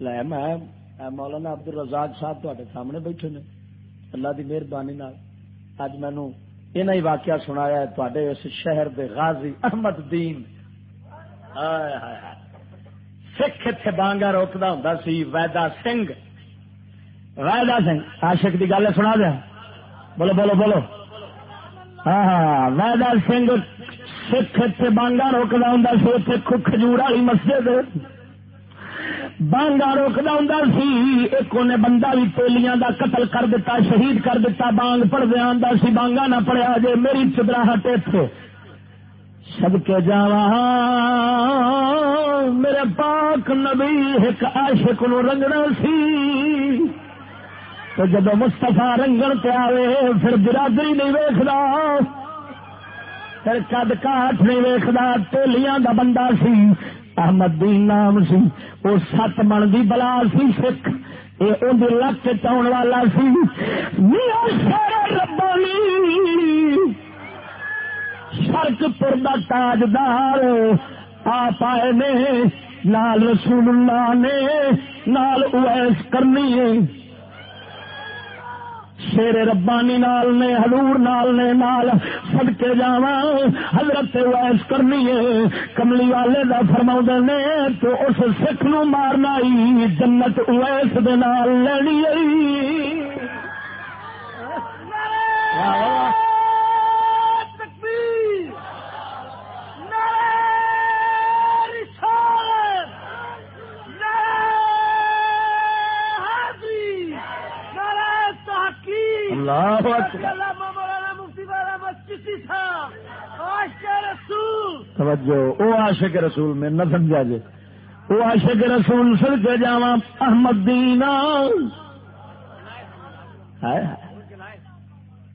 لے میں مولانا عبد الرزاق صاحب تے سامنے بیٹھے نے اللہ دی مہربانی اج مینو یہ ہی واقعہ سنایا تے اس شہر دے غازی احمد دین سکھ اتنے بانگا روکتا ہوں سی ویدا سنگھ ویدا سنگھ آشک کی گل سنا دیا بولو بولو بولو ہاں ہاں ویدا سنگھ سکھ اتنے بانگا روکتا ہوں سی اتنے کھجور والی مسجد۔ بانگا روکتا ہوں سی، ایک انہیں بندہ بھی تولیاں دا قتل کر دیتا شہید کر دیتا بانگ پڑ دیا سی، بانگا نہ پڑیا جے میری چدراہٹ اتنے سب کے جا میرے پاک نبی ایک عاشق نو رنگنا سی۔ تو جب مستفا رنگن پہ آئے پھر برادری نہیں ویکھدا۔ پھر کد کاٹ نہیں ویکھدا، ٹولیاں دا بندہ سی، احمد دین نام سی وہ سات من دی بلا سی سکھ یہ اندر لک چاؤن والا سی۔ ربانی شرک پور کا تاجدار، آپ آئے نے، نال رسول اللہ نے، نال اویس کرنی ہے۔ شیر ربانی نال نے، حضور نال نے، نال سد کے جا حضرت ویس کرنی ہے۔ کملی والے دا فرما نے تو اس سکھ نو مارنا ہی جنت اویس دے نال لینی توجہ او عاشق رسول میں نہ سمجھا جے۔ او عاشق رسول سر کے جا احمد دین۔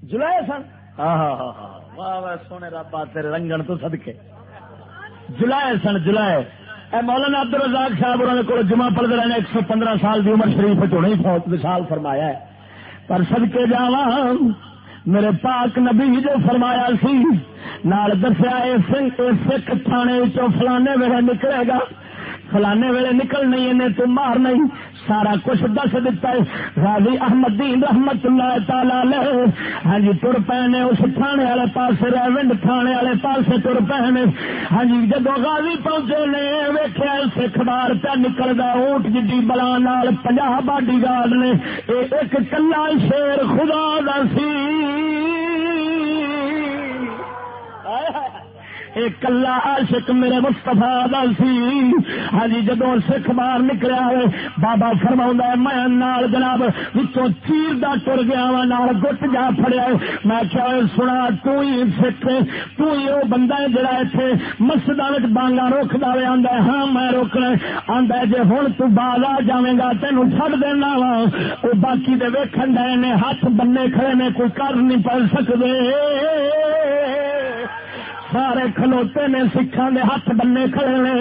جلائے سن۔ ہاں ہاں ہاں واہ واہ سونے رابا تیرے رنگن تو سدکے جلائے سن جلائے اے مولانا عبد الرزاق صاحب انہوں نے جمعہ پڑھتے رہے ایک سو پندرہ سال کی عمر شریف فوت مثال فرمایا ہے۔ پر سد کے جا میرے پاک نبی جو فرمایا سی، نال دسیا سکھ تھانے فلانے وغیرہ نکلے گا۔ فلانے ویلے نکل نہیں، انہیں تو مار نہیں۔ سارا کچھ دس دتا ہے۔ راضی احمد دین رحمت اللہ تعالی ہاں جی تر پے نے اس تھانے والے پاس ریونڈ تھانے والے پاس تر پے نے ہاں جی جب غازی پہنچے نے ویخیا سکھ بار پہ نکلتا اونٹ جی بلا نال پنجا باڈی گارڈ نے۔ ایک کلا شیر خدا دا سی۔ ایک کلا عاشق میرے مستفا سی۔ ہاں جی، جدو سکھ باہر نکلیا ہے، بابا فرما میں نال جناب وچوں چیر دا ٹر گیا وا نال گٹ جا فڑیا میں کیا سنا، تو ہی سکھ تو ہی وہ بندہ ہے جڑا اتنے مسجد بانگا روکدا وے آندا ہاں میں روکنا آندا جے ہن تو باز آ جاویں گا تینوں چھڈ دینا وا او باقی دے ویکھن دے نے ہاتھ بننے کھڑے نے، کوئی کر نہیں پڑ سکدے۔ سارے کھلوتے نے سکھان دے ہاتھ بننے کھڑے نے۔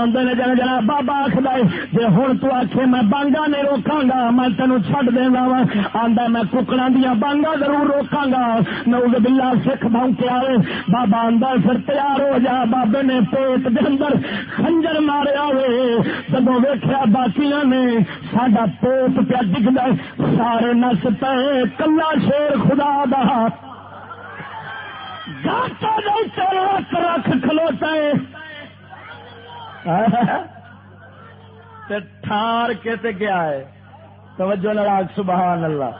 آدھے نے جنا جنا بابا آخر جی ہوں تو آخ میں بانگا نہیں روکا گا میں تینوں چڈ دینا وا آدھا میں ککڑا دیا بانگا ضرور روکا گا نوز بلا سکھ بونکے آئے بابا آدھا پھر تیار ہو جا۔ بابے نے پیٹ دے اندر خنجر ماریا ہوئے جب ویخیا باقیا نے سڈا پیٹ پیا ڈگتا سارے نس پے، کلا شیر خدا دا رکھ کھلوتا ہے۔ ٹھار کے تے گیا ہے۔ توجہ لڑاک سبحان اللہ۔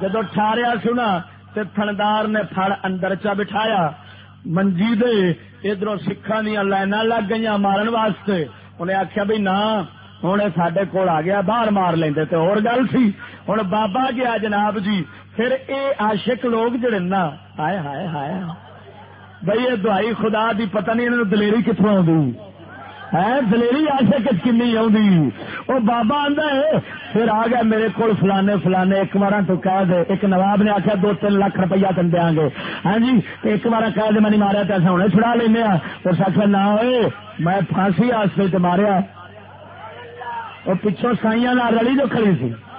جدو ٹھاریا سنا تے تھندار نے پھڑ اندر چا بٹھایا۔ منجی دے ادھر سکھا دیا لائن لگ گئی مارن واسطے۔ انہیں آخیا بھائی نہ ہوں سڈے کول آ گیا، باہر مار لیں تے اور گل سی۔ ہوں بابا گیا جناب جی پھر اے عاشق لوگ جڑے نا۔ ہائے ہائے ہائے۔ بھائی یہ دوائی خدا دی پتہ نہیں انہوں دلیری کتوں ہے، دلیری آشک کن وہ بابا آدھا ہے، پھر آ گیا میرے کو فلانے فلانے، ایک بار تو کہہ دے۔ ایک نواب نے آخیا دو تین لاکھ روپیہ تین دیا گے۔ ہاں جی ایک بار کہہ دے، میں نہیں ماریا تو ایسا ہوں چھڑا لینا اس آخر نہ ہوئے، میں پھانسی آستے ماریا۔ وہ پچھوں سائیاں رلی جو کھڑی سی۔